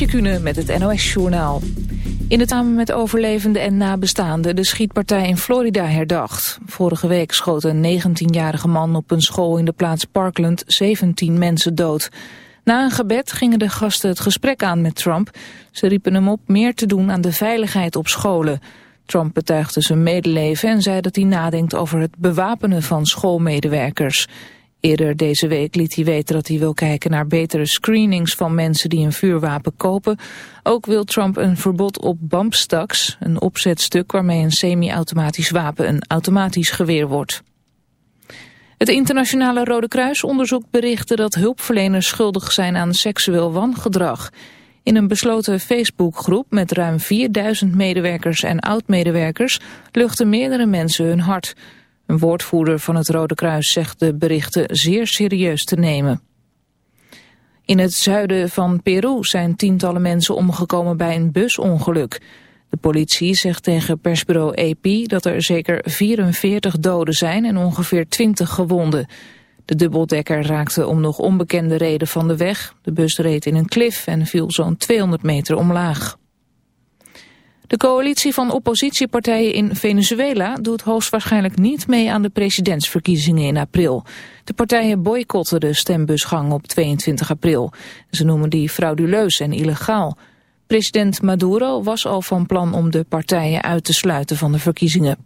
Met het NOS-journaal. In het samen met overlevenden en nabestaanden de schietpartij in Florida herdacht. Vorige week schoot een 19-jarige man op een school in de plaats Parkland 17 mensen dood. Na een gebed gingen de gasten het gesprek aan met Trump. Ze riepen hem op meer te doen aan de veiligheid op scholen. Trump betuigde zijn medeleven en zei dat hij nadenkt over het bewapenen van schoolmedewerkers. Eerder deze week liet hij weten dat hij wil kijken naar betere screenings van mensen die een vuurwapen kopen. Ook wil Trump een verbod op bump stocks, een opzetstuk waarmee een semi-automatisch wapen een automatisch geweer wordt. Het internationale Rode Kruis onderzoekt berichten dat hulpverleners schuldig zijn aan seksueel wangedrag. In een besloten Facebookgroep met ruim 4000 medewerkers en oud-medewerkers luchten meerdere mensen hun hart. Een woordvoerder van het Rode Kruis zegt de berichten zeer serieus te nemen. In het zuiden van Peru zijn tientallen mensen omgekomen bij een busongeluk. De politie zegt tegen persbureau AP dat er zeker 44 doden zijn en ongeveer 20 gewonden. De dubbeldekker raakte om nog onbekende reden van de weg. De bus reed in een klif en viel zo'n 200 meter omlaag. De coalitie van oppositiepartijen in Venezuela doet hoogstwaarschijnlijk niet mee aan de presidentsverkiezingen in april. De partijen boycotten de stembusgang op 22 april. Ze noemen die frauduleus en illegaal. President Maduro was al van plan om de partijen uit te sluiten van de verkiezingen.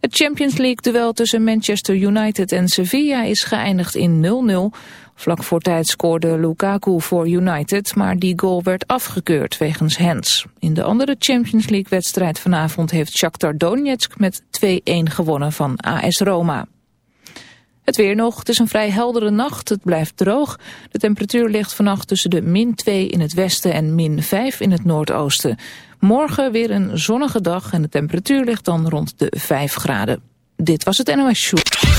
Het Champions League-duel tussen Manchester United en Sevilla is geëindigd in 0-0. Vlak voor tijd scoorde Lukaku voor United, maar die goal werd afgekeurd wegens hands. In de andere Champions League-wedstrijd vanavond heeft Shakhtar Donetsk met 2-1 gewonnen van AS Roma. Het weer nog, het is een vrij heldere nacht, het blijft droog. De temperatuur ligt vannacht tussen de min 2 in het westen en min 5 in het noordoosten. Morgen weer een zonnige dag en de temperatuur ligt dan rond de 5 graden. Dit was het NOS Show.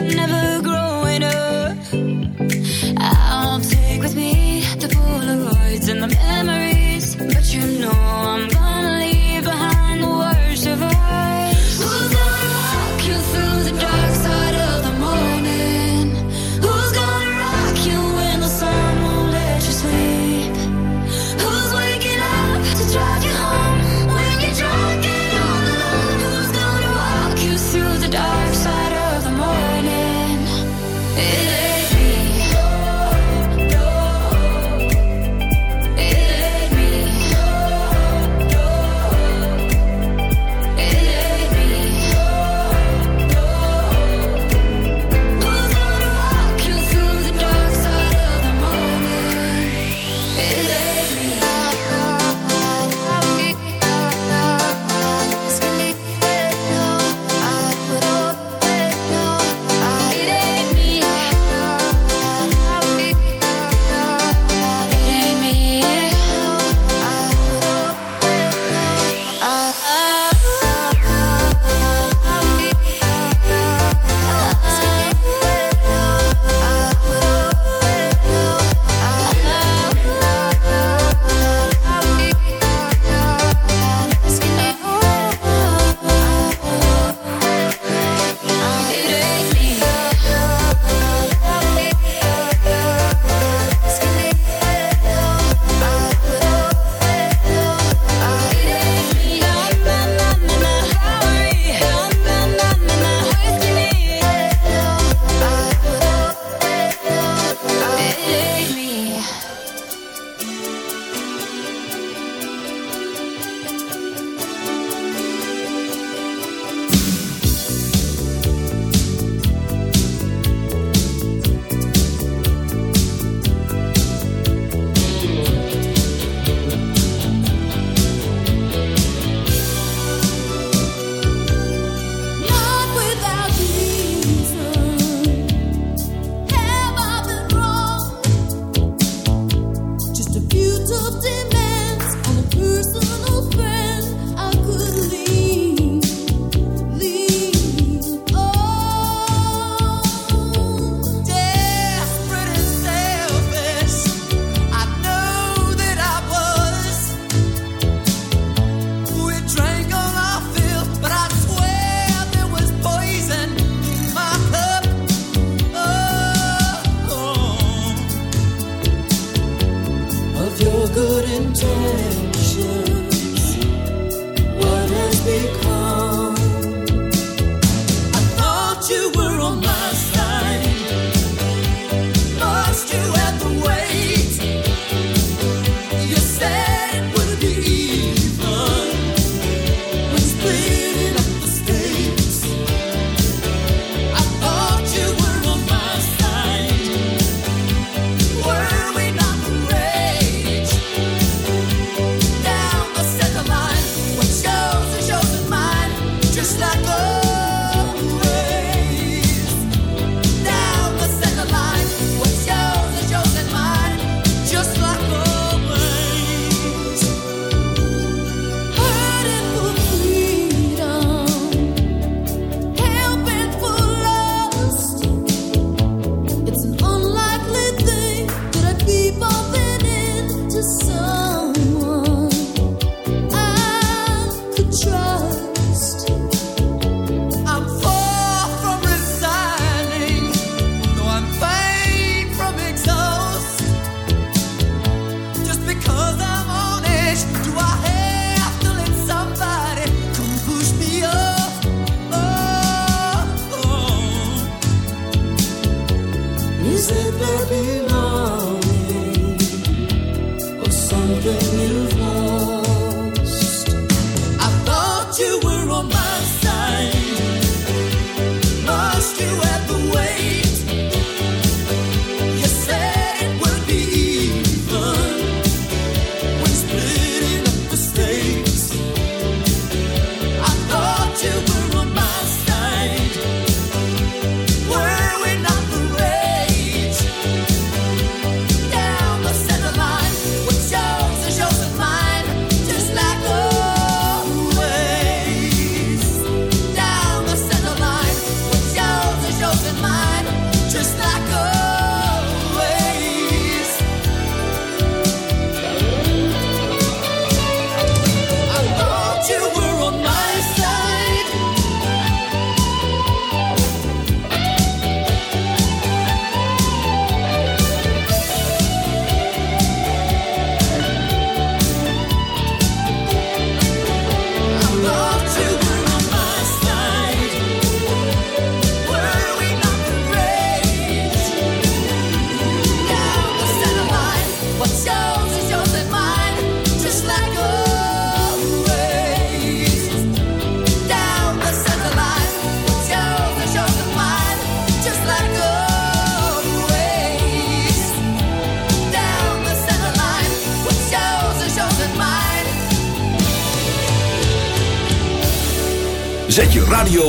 never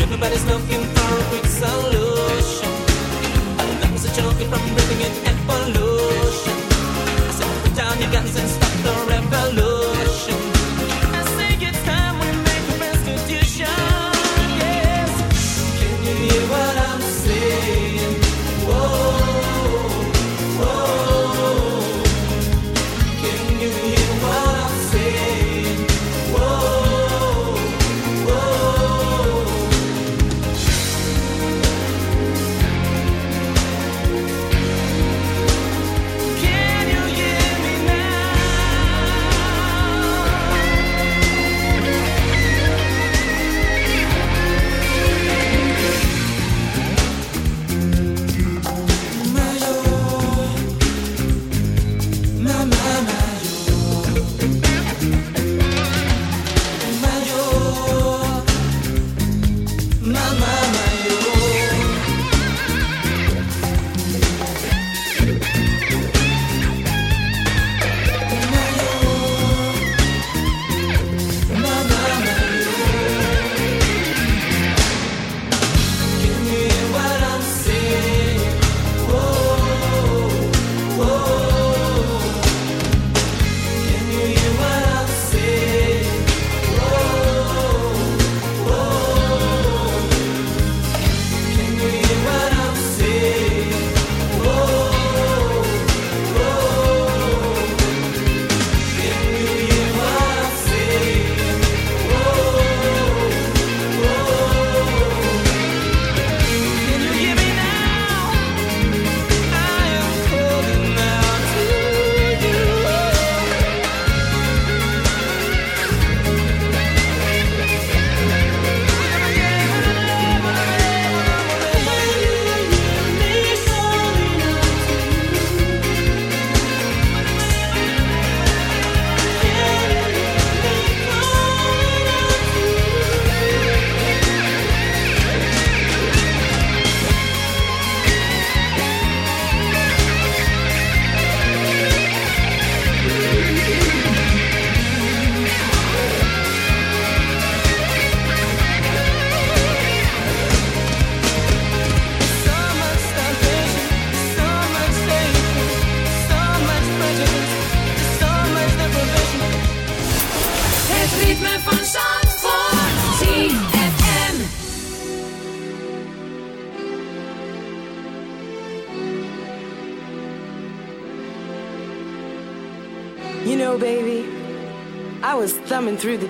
Everybody's looking for a quick solution. Our lungs a choking from breathing in air pollution. said, put down your guns and stop.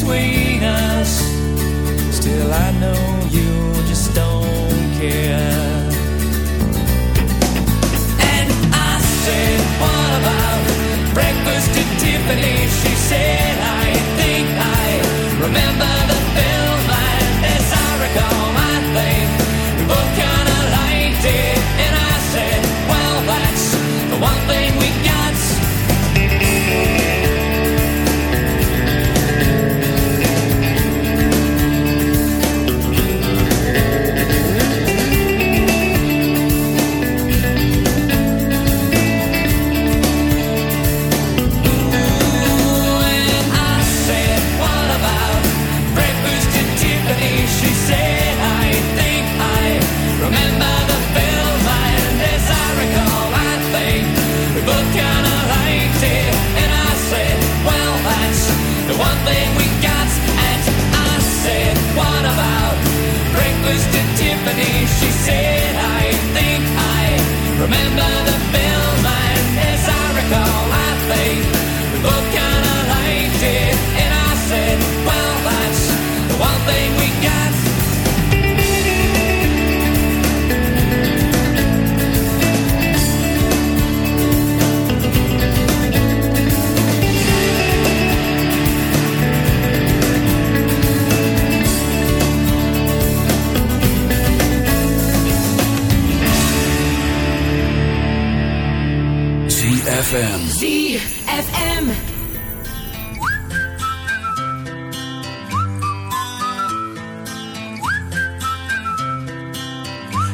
between us. Still, I know you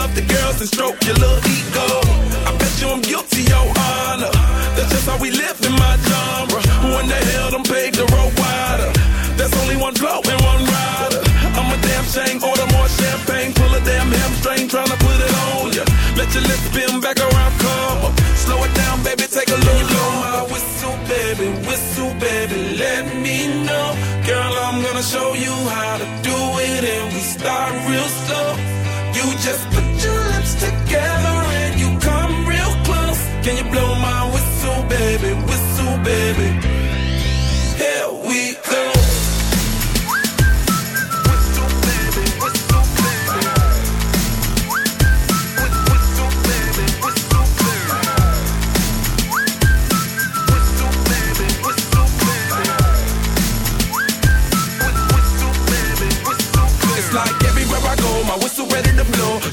love the girls and stroke your little ego. I bet you I'm guilty, your honor. That's just how we live in my genre. Who in the hell don't paved the road wider? There's only one blow and one rider. I'm a damn shame, order more champagne. Pull a damn hamstring, tryna put it on ya. Let your lips spin back around, come up. Slow it down, baby, take a look. Blow my Whistle, baby, whistle, baby, let me know. Girl, I'm gonna show you how to do it, and we start real slow. You just together and you come real close. Can you blow my whistle, baby, whistle, baby? Here we go.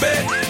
bed.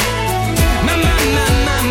na na na.